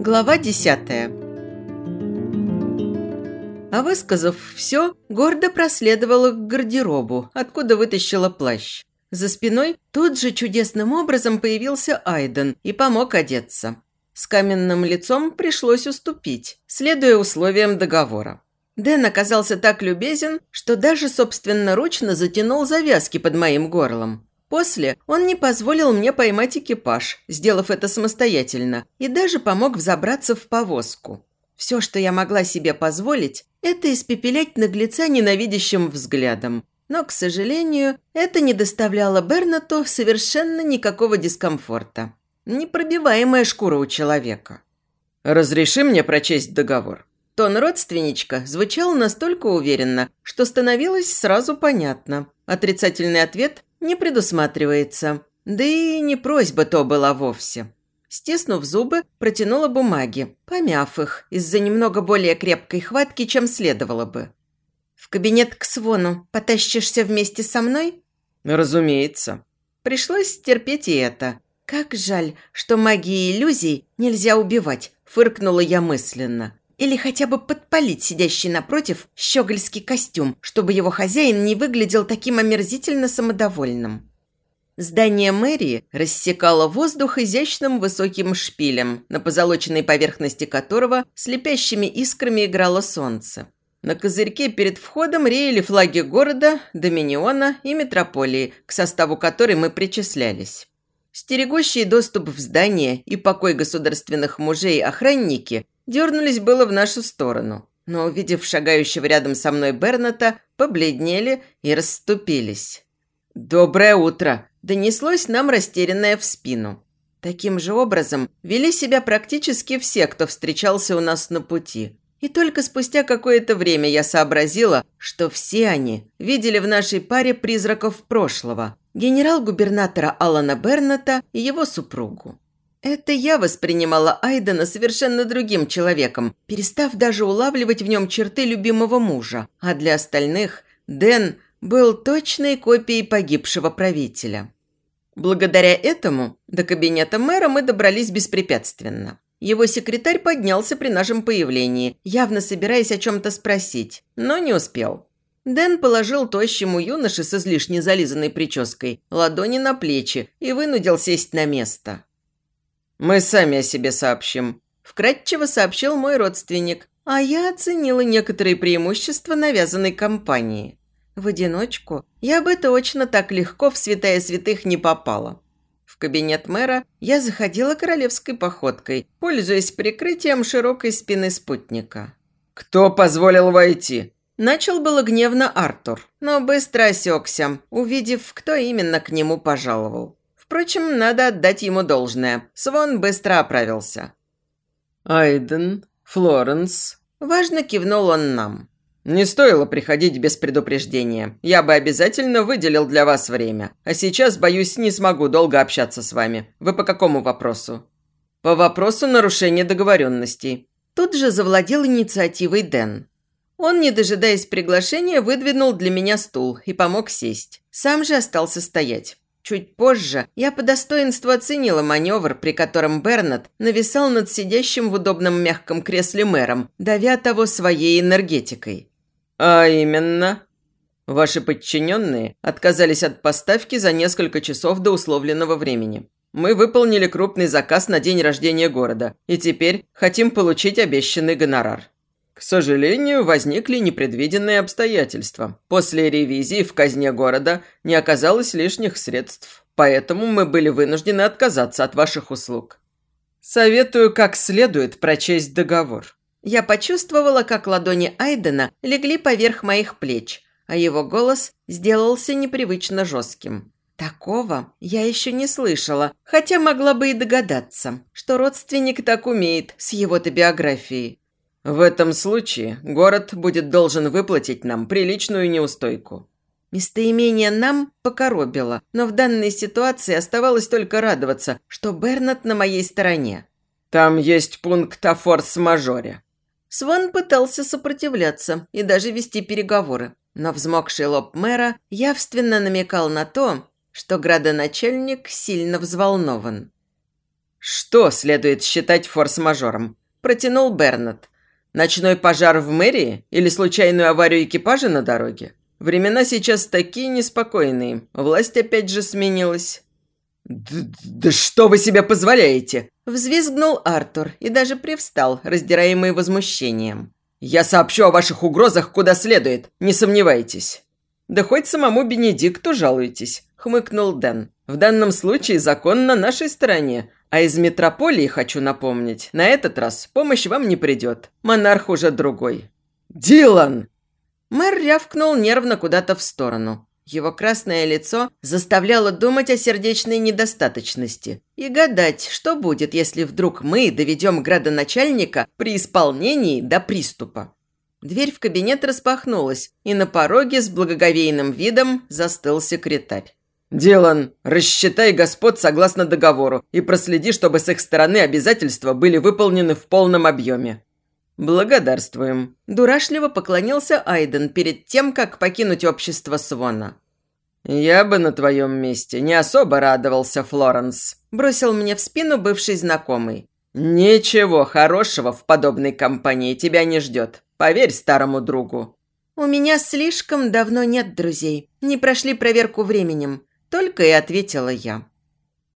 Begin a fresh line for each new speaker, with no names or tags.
Глава десятая А высказав все, гордо проследовала к гардеробу, откуда вытащила плащ. За спиной тут же чудесным образом появился Айден и помог одеться. С каменным лицом пришлось уступить, следуя условиям договора. Дэн оказался так любезен, что даже собственноручно затянул завязки под моим горлом. После он не позволил мне поймать экипаж, сделав это самостоятельно, и даже помог взобраться в повозку. Все, что я могла себе позволить, это испепелять наглеца ненавидящим взглядом. Но, к сожалению, это не доставляло Бернату совершенно никакого дискомфорта. Непробиваемая шкура у человека.
«Разреши мне прочесть договор?»
Тон родственничка звучал настолько уверенно, что становилось сразу понятно. Отрицательный ответ не предусматривается. Да и не просьба то была вовсе. Стиснув зубы, протянула бумаги, помяв их из-за немного более крепкой хватки, чем следовало бы. «В кабинет к Свону потащишься вместе со мной?»
«Разумеется».
Пришлось терпеть и это. Как жаль, что магией иллюзий нельзя убивать, фыркнула я мысленно. Или хотя бы подпалить сидящий напротив щегольский костюм, чтобы его хозяин не выглядел таким омерзительно самодовольным. Здание мэрии рассекало воздух изящным высоким шпилем, на позолоченной поверхности которого слепящими искрами играло солнце. На козырьке перед входом реяли флаги города, доминиона и метрополии, к составу которой мы причислялись. Стерегущие доступ в здание и покой государственных мужей охранники дернулись было в нашу сторону, но, увидев шагающего рядом со мной Берната, побледнели и расступились. «Доброе утро!» – донеслось нам растерянное в спину. Таким же образом вели себя практически все, кто встречался у нас на пути. И только спустя какое-то время я сообразила, что все они видели в нашей паре призраков прошлого – генерал-губернатора Алана Берната и его супругу. Это я воспринимала Айдена совершенно другим человеком, перестав даже улавливать в нем черты любимого мужа, а для остальных Дэн был точной копией погибшего правителя. Благодаря этому до кабинета мэра мы добрались беспрепятственно. Его секретарь поднялся при нашем появлении, явно собираясь о чем-то спросить, но не успел. Дэн положил тощему юноше с излишне зализанной прической ладони на плечи и вынудил сесть на место.
«Мы сами о себе сообщим», –
вкратчиво сообщил мой родственник, а я оценила некоторые преимущества навязанной компании. В одиночку я бы точно так легко в святая святых не попала. В кабинет мэра я заходила королевской походкой, пользуясь прикрытием широкой спины спутника.
«Кто позволил войти?»
Начал было гневно Артур, но быстро осекся, увидев, кто именно к нему пожаловал. Впрочем, надо отдать ему должное. Свон быстро оправился.
«Айден, Флоренс...»
Важно кивнул он нам.
«Не стоило приходить без предупреждения. Я бы обязательно выделил для вас время. А сейчас, боюсь, не смогу долго общаться с вами. Вы по какому вопросу?» «По вопросу нарушения договоренностей».
Тут же завладел инициативой Дэн. Он, не дожидаясь приглашения, выдвинул для меня стул и помог сесть. Сам же остался стоять. Чуть позже я по достоинству оценила маневр, при котором Бернат нависал над сидящим в удобном мягком кресле мэром, давя того своей энергетикой.
«А именно?» «Ваши подчиненные отказались от поставки за несколько часов до условленного времени. Мы выполнили крупный заказ на день рождения города и теперь хотим получить обещанный гонорар. К сожалению, возникли непредвиденные обстоятельства. После ревизии в казне города не оказалось лишних средств, поэтому мы были вынуждены отказаться от ваших услуг. Советую как следует прочесть договор.
Я почувствовала, как ладони Айдена легли поверх моих плеч, а его голос сделался непривычно жестким. Такого я еще не слышала, хотя могла бы и догадаться, что родственник так умеет с его-то биографией.
В этом случае город будет должен выплатить нам приличную неустойку.
Местоимение «нам» покоробило, но в данной ситуации оставалось только радоваться, что Бернат на моей стороне.
«Там есть пункт о форс-мажоре».
Сван пытался сопротивляться и даже вести переговоры, Но взмокший лоб мэра явственно намекал на то, что градоначальник сильно взволнован.
«Что следует считать форс-мажором?» – протянул Бернет. «Ночной пожар в мэрии или случайную аварию экипажа на дороге? Времена сейчас такие неспокойные, власть опять же сменилась». «Да, да что вы себе позволяете?»
– взвизгнул Артур и даже привстал, раздираемый возмущением.
«Я сообщу о ваших угрозах куда следует, не сомневайтесь». «Да хоть самому Бенедикту жалуйтесь», – хмыкнул Дэн. «В данном случае закон на нашей стороне, а из метрополии, хочу напомнить, на этот раз помощь вам не придет. Монарх уже другой». «Дилан!»
Мэр рявкнул нервно куда-то в сторону. Его красное лицо заставляло думать о сердечной недостаточности и гадать, что будет, если вдруг мы доведем градоначальника при исполнении до приступа. Дверь в кабинет распахнулась, и на пороге с благоговейным видом застыл секретарь.
«Дилан, рассчитай господ согласно договору и проследи, чтобы с их стороны обязательства были выполнены в полном объеме». «Благодарствуем», – дурашливо поклонился Айден перед тем, как покинуть общество Свона. «Я бы на твоем месте не особо радовался, Флоренс», – бросил мне в спину бывший знакомый. «Ничего хорошего в подобной компании тебя не ждет. Поверь старому другу».
«У меня слишком давно нет друзей. Не прошли проверку временем», – только и ответила я.